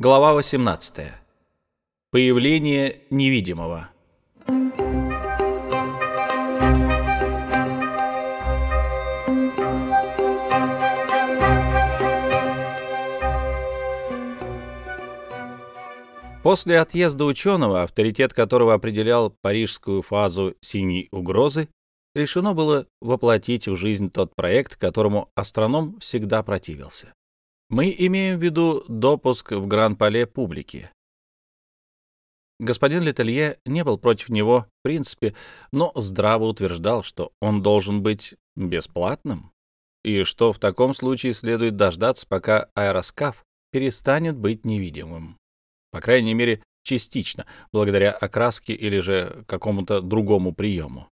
Глава 18. Появление невидимого. После отъезда ученого, авторитет которого определял парижскую фазу синей угрозы, решено было воплотить в жизнь тот проект, которому астроном всегда противился. Мы имеем в виду допуск в Гран-Пале публики. Господин Летелье не был против него в принципе, но здраво утверждал, что он должен быть бесплатным, и что в таком случае следует дождаться, пока аэроскаф перестанет быть невидимым. По крайней мере, частично, благодаря окраске или же какому-то другому приему.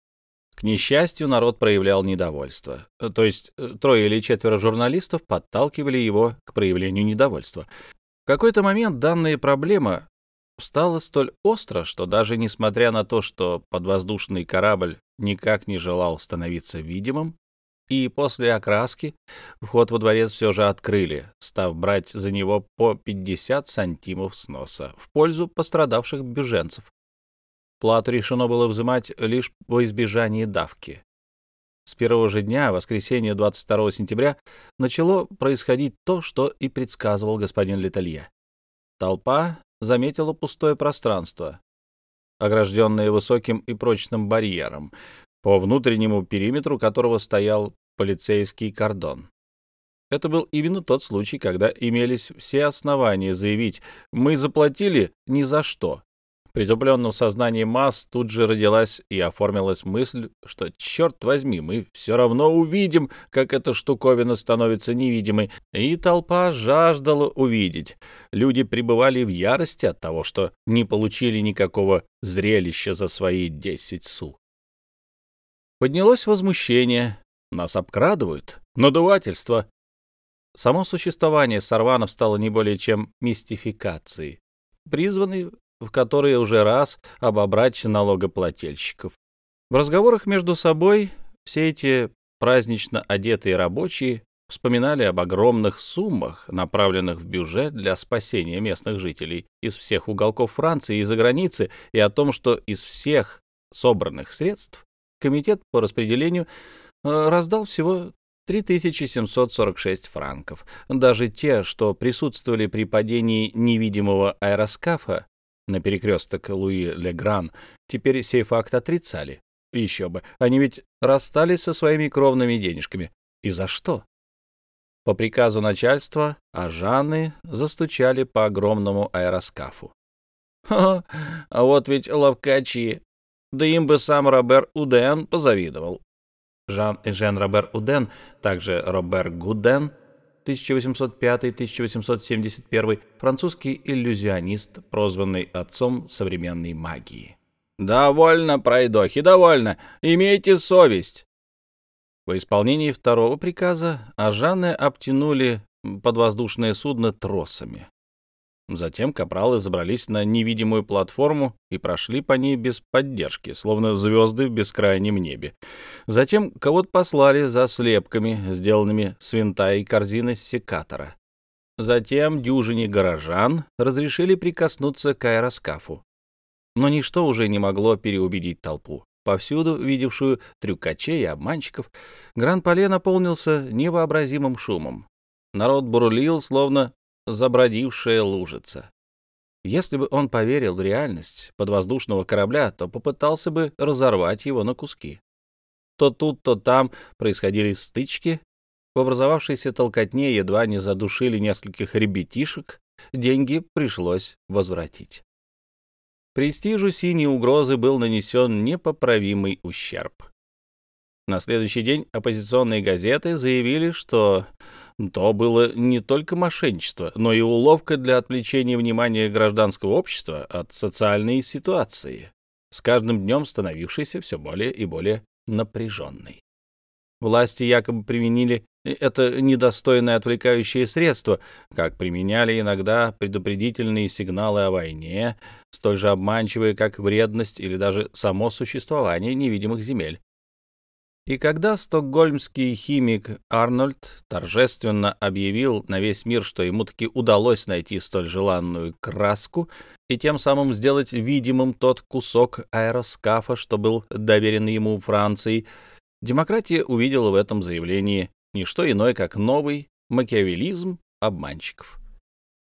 К несчастью, народ проявлял недовольство. То есть э, трое или четверо журналистов подталкивали его к проявлению недовольства. В какой-то момент данная проблема стала столь остро, что даже несмотря на то, что подвоздушный корабль никак не желал становиться видимым, и после окраски вход во дворец все же открыли, став брать за него по 50 сантимов сноса в пользу пострадавших бюженцев. Плату решено было взимать лишь во избежание давки. С первого же дня, воскресенья 22 сентября, начало происходить то, что и предсказывал господин Летелье. Толпа заметила пустое пространство, огражденное высоким и прочным барьером, по внутреннему периметру которого стоял полицейский кордон. Это был именно тот случай, когда имелись все основания заявить «мы заплатили ни за что», притупленном сознании масс тут же родилась и оформилась мысль, что, черт возьми, мы все равно увидим, как эта штуковина становится невидимой, и толпа жаждала увидеть. Люди пребывали в ярости от того, что не получили никакого зрелища за свои десять су. Поднялось возмущение. Нас обкрадывают. Надувательство. Само существование сорванов стало не более чем мистификацией, призванной в которые уже раз обобрать налогоплательщиков. В разговорах между собой все эти празднично одетые рабочие вспоминали об огромных суммах, направленных в бюджет для спасения местных жителей из всех уголков Франции и за границы, и о том, что из всех собранных средств комитет по распределению э, раздал всего 3746 франков. Даже те, что присутствовали при падении невидимого аэроскафа, на перекресток Луи-Легран, теперь сей факт отрицали. Еще бы, они ведь расстались со своими кровными денежками. И за что? По приказу начальства Ажаны застучали по огромному аэроскафу. «Ха, а вот ведь ловкачи! Да им бы сам Робер Уден позавидовал!» Жан и Жен Робер Уден, также Робер Гуден, 1805-1871, французский иллюзионист, прозванный отцом современной магии. «Довольно, пройдохи, довольно! Имейте совесть!» По исполнении второго приказа Ажаны обтянули подвоздушное судно тросами. Затем капралы забрались на невидимую платформу и прошли по ней без поддержки, словно звезды в бескрайнем небе. Затем кого-то послали за слепками, сделанными с винта и корзины секатора. Затем дюжине горожан разрешили прикоснуться к аэроскафу. Но ничто уже не могло переубедить толпу. Повсюду, видевшую трюкачей и обманщиков, Гран-Пале наполнился невообразимым шумом. Народ бурлил, словно забродившая лужица. Если бы он поверил в реальность подвоздушного корабля, то попытался бы разорвать его на куски. То тут, то там происходили стычки. В образовавшейся толкотне едва не задушили нескольких ребятишек, деньги пришлось возвратить. Престижу синей угрозы был нанесен непоправимый ущерб. На следующий день оппозиционные газеты заявили, что то было не только мошенничество, но и уловка для отвлечения внимания гражданского общества от социальной ситуации, с каждым днем становившейся все более и более напряженной. Власти якобы применили это недостойное отвлекающее средство, как применяли иногда предупредительные сигналы о войне, столь же обманчивые, как вредность или даже само существование невидимых земель. И когда стокгольмский химик Арнольд торжественно объявил на весь мир, что ему таки удалось найти столь желанную краску и тем самым сделать видимым тот кусок аэроскафа, что был доверен ему Францией, демократия увидела в этом заявлении не что иное, как новый макиавелизм обманщиков.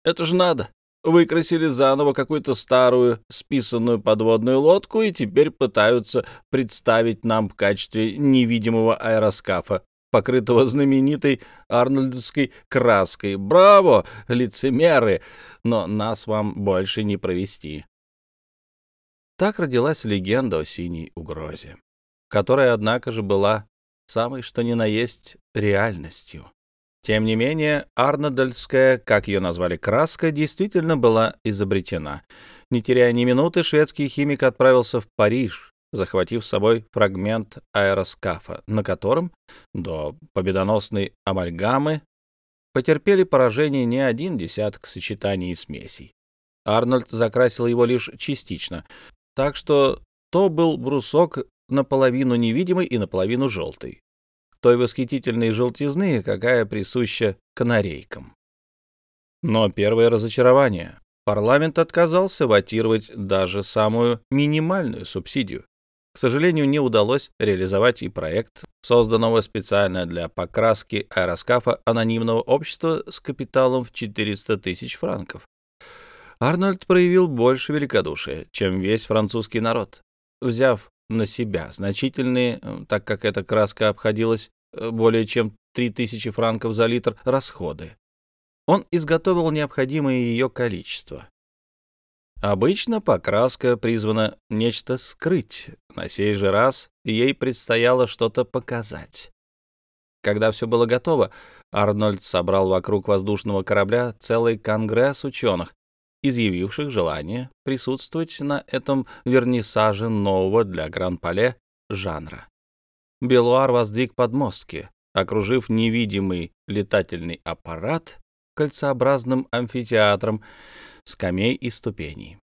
Это же надо! Выкрасили заново какую-то старую списанную подводную лодку и теперь пытаются представить нам в качестве невидимого аэроскафа, покрытого знаменитой арнольдовской краской. Браво, лицемеры! Но нас вам больше не провести. Так родилась легенда о синей угрозе, которая, однако же, была самой что ни на есть реальностью. Тем не менее, арнольдовская, как ее назвали, краска, действительно была изобретена. Не теряя ни минуты, шведский химик отправился в Париж, захватив с собой фрагмент аэроскафа, на котором до победоносной амальгамы потерпели поражение не один десяток сочетаний и смесей. Арнольд закрасил его лишь частично, так что то был брусок наполовину невидимый и наполовину желтый той восхитительной желтизны, какая присуща канарейкам. Но первое разочарование. Парламент отказался ватировать даже самую минимальную субсидию. К сожалению, не удалось реализовать и проект, созданного специально для покраски аэроскафа анонимного общества с капиталом в 400 тысяч франков. Арнольд проявил больше великодушия, чем весь французский народ, взяв на себя значительные, э, так как эта краска обходилась э, более чем 3000 франков за литр, расходы. Он изготовил необходимое ее количество. Обычно покраска призвана нечто скрыть, на сей же раз ей предстояло что-то показать. Когда все было готово, Арнольд собрал вокруг воздушного корабля целый конгресс ученых, изъявивших желание присутствовать на этом вернисаже нового для Гран-Пале жанра. Белуар воздвиг подмостки, окружив невидимый летательный аппарат кольцеобразным амфитеатром скамей и ступеней.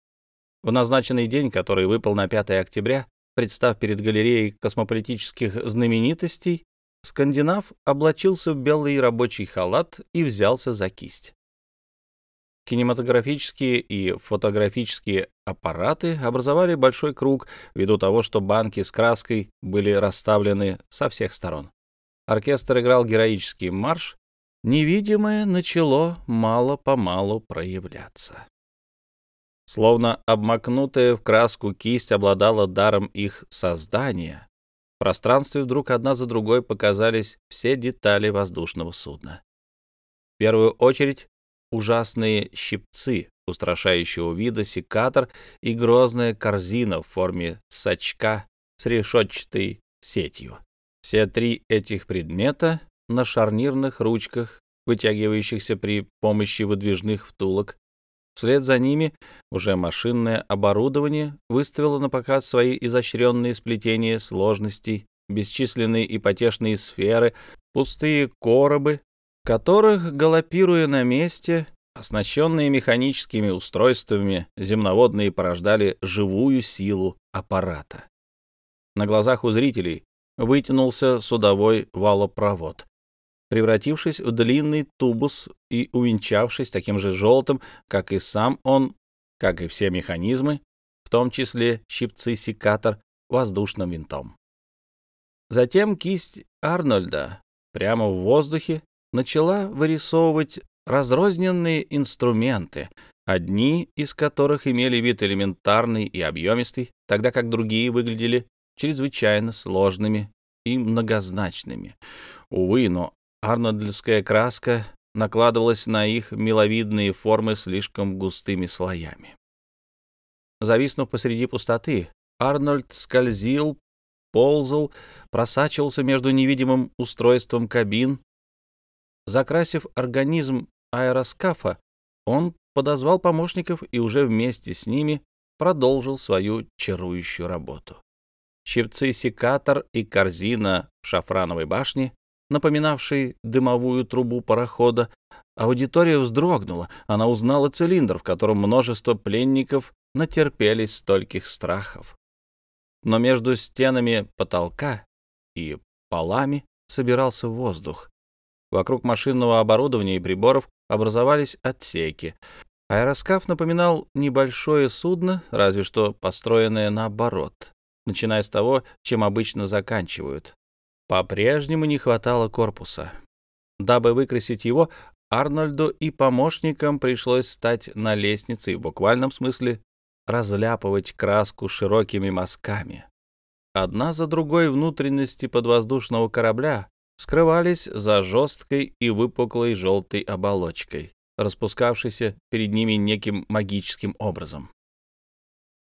В назначенный день, который выпал на 5 октября, представ перед галереей космополитических знаменитостей, скандинав облачился в белый рабочий халат и взялся за кисть. Кинематографические и фотографические аппараты образовали большой круг ввиду того, что банки с краской были расставлены со всех сторон. Оркестр играл героический марш. Невидимое начало мало-помалу проявляться. Словно обмакнутая в краску кисть обладала даром их создания. В пространстве вдруг одна за другой показались все детали воздушного судна. В первую очередь ужасные щипцы устрашающего вида секатор и грозная корзина в форме сачка с решетчатой сетью. Все три этих предмета на шарнирных ручках, вытягивающихся при помощи выдвижных втулок. Вслед за ними уже машинное оборудование выставило на показ свои изощренные сплетения сложностей, бесчисленные ипотечные сферы, пустые коробы, которых, галопируя на месте, оснащенные механическими устройствами, земноводные порождали живую силу аппарата. На глазах у зрителей вытянулся судовой валопровод, превратившись в длинный тубус и увенчавшись таким же желтым, как и сам он, как и все механизмы, в том числе щипцы-секатор, воздушным винтом. Затем кисть Арнольда прямо в воздухе начала вырисовывать разрозненные инструменты, одни из которых имели вид элементарный и объемистый, тогда как другие выглядели чрезвычайно сложными и многозначными. Увы, но арнольдовская краска накладывалась на их миловидные формы слишком густыми слоями. Зависнув посреди пустоты, Арнольд скользил, ползал, просачивался между невидимым устройством кабин, Закрасив организм аэроскафа, он подозвал помощников и уже вместе с ними продолжил свою чарующую работу. Щипцы-секатор и корзина в шафрановой башне, напоминавшей дымовую трубу парохода, аудитория вздрогнула. Она узнала цилиндр, в котором множество пленников натерпелись стольких страхов. Но между стенами потолка и полами собирался воздух. Вокруг машинного оборудования и приборов образовались отсеки. Аэроскаф напоминал небольшое судно, разве что построенное наоборот, начиная с того, чем обычно заканчивают. По-прежнему не хватало корпуса. Дабы выкрасить его, Арнольду и помощникам пришлось стать на лестнице и в буквальном смысле разляпывать краску широкими мазками. Одна за другой внутренности подвоздушного корабля скрывались за жесткой и выпуклой желтой оболочкой, распускавшейся перед ними неким магическим образом.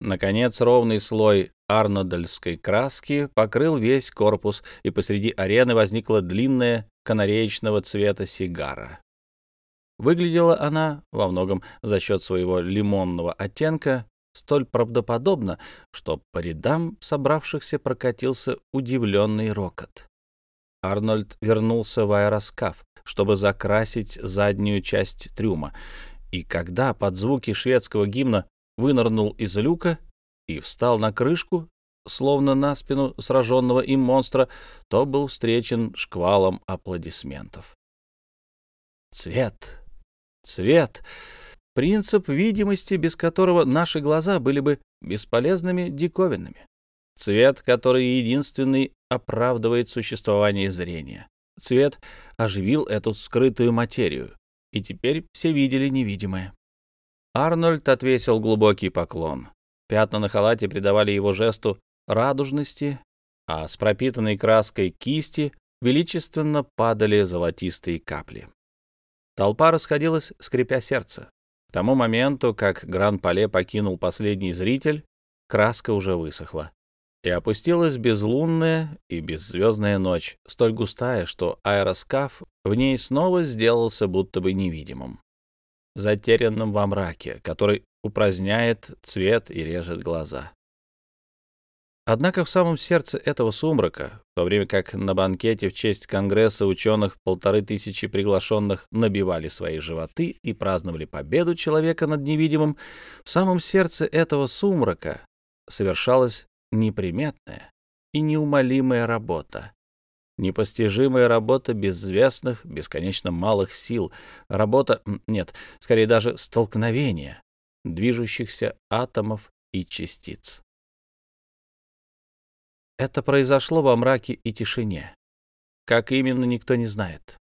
Наконец, ровный слой арнодальской краски покрыл весь корпус, и посреди арены возникла длинная канареечного цвета сигара. Выглядела она во многом за счет своего лимонного оттенка столь правдоподобно, что по рядам собравшихся прокатился удивленный рокот. Арнольд вернулся в аэроскаф, чтобы закрасить заднюю часть трюма, и когда под звуки шведского гимна вынырнул из люка и встал на крышку, словно на спину сраженного им монстра, то был встречен шквалом аплодисментов. Цвет, цвет, принцип видимости, без которого наши глаза были бы бесполезными диковинными. Цвет, который единственный оправдывает существование зрения. Цвет оживил эту скрытую материю, и теперь все видели невидимое. Арнольд отвесил глубокий поклон. Пятна на халате придавали его жесту радужности, а с пропитанной краской кисти величественно падали золотистые капли. Толпа расходилась, скрипя сердце. К тому моменту, как Гран-Пале покинул последний зритель, краска уже высохла. И опустилась безлунная и беззвездная ночь, столь густая, что аэроскаф в ней снова сделался будто бы невидимым, затерянным во мраке, который упраздняет цвет и режет глаза. Однако в самом сердце этого сумрака, в то время как на банкете в честь Конгресса ученых полторы тысячи приглашенных набивали свои животы и праздновали победу человека над невидимым, в самом сердце этого сумрака совершалась неприметная и неумолимая работа. Непостижимая работа безвестных, бесконечно малых сил. Работа, нет, скорее даже столкновение движущихся атомов и частиц. Это произошло во мраке и тишине. Как именно, никто не знает.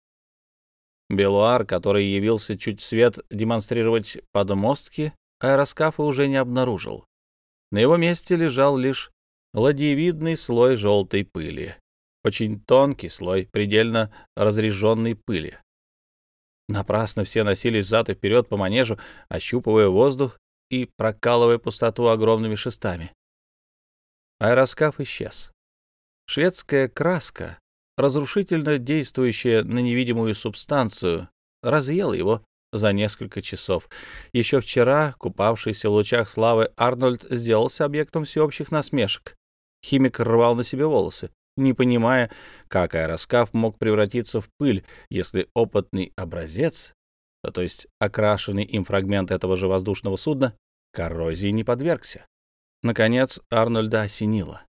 Белуар, который явился чуть свет демонстрировать подмостки, аэроскафа уже не обнаружил. На его месте лежал лишь ладьевидный слой желтой пыли, очень тонкий слой предельно разреженной пыли. Напрасно все носились взад и вперед по манежу, ощупывая воздух и прокалывая пустоту огромными шестами. Аэроскаф исчез. Шведская краска, разрушительно действующая на невидимую субстанцию, разъела его за несколько часов. Еще вчера, купавшийся в лучах славы, Арнольд сделался объектом всеобщих насмешек. Химик рвал на себе волосы, не понимая, как аэроскаф мог превратиться в пыль, если опытный образец, то есть окрашенный им фрагмент этого же воздушного судна, коррозии не подвергся. Наконец Арнольда осенило.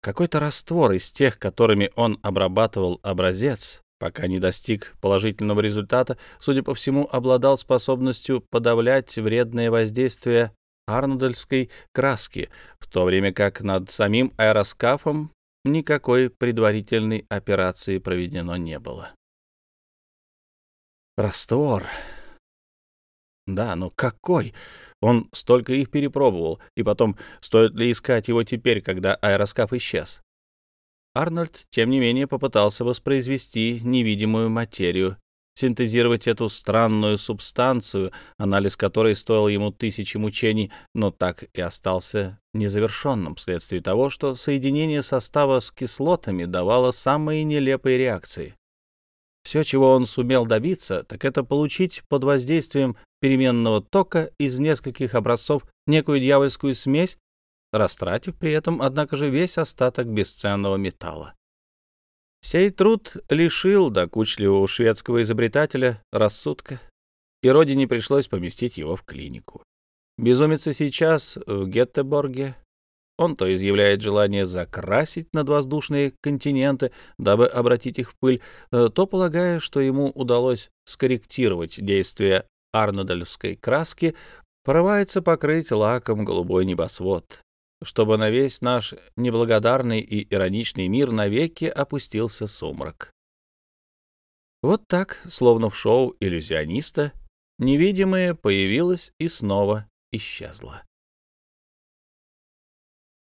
Какой-то раствор из тех, которыми он обрабатывал образец, пока не достиг положительного результата, судя по всему, обладал способностью подавлять вредное воздействие арнольдовской краски, в то время как над самим аэроскафом никакой предварительной операции проведено не было. Раствор. Да, но какой? Он столько их перепробовал, и потом, стоит ли искать его теперь, когда аэроскаф исчез? Арнольд, тем не менее, попытался воспроизвести невидимую материю, синтезировать эту странную субстанцию, анализ которой стоил ему тысячи мучений, но так и остался незавершенным вследствие того, что соединение состава с кислотами давало самые нелепые реакции. Все, чего он сумел добиться, так это получить под воздействием переменного тока из нескольких образцов некую дьявольскую смесь, растратив при этом, однако же, весь остаток бесценного металла. Сей труд лишил докучливого шведского изобретателя рассудка, и родине пришлось поместить его в клинику. Безумица сейчас в Геттеборге, Он то изъявляет желание закрасить надвоздушные континенты, дабы обратить их в пыль, э, то, полагая, что ему удалось скорректировать действие арнодальской краски, порывается покрыть лаком голубой небосвод, чтобы на весь наш неблагодарный и ироничный мир навеки опустился сумрак. Вот так, словно в шоу иллюзиониста, невидимое появилось и снова исчезло.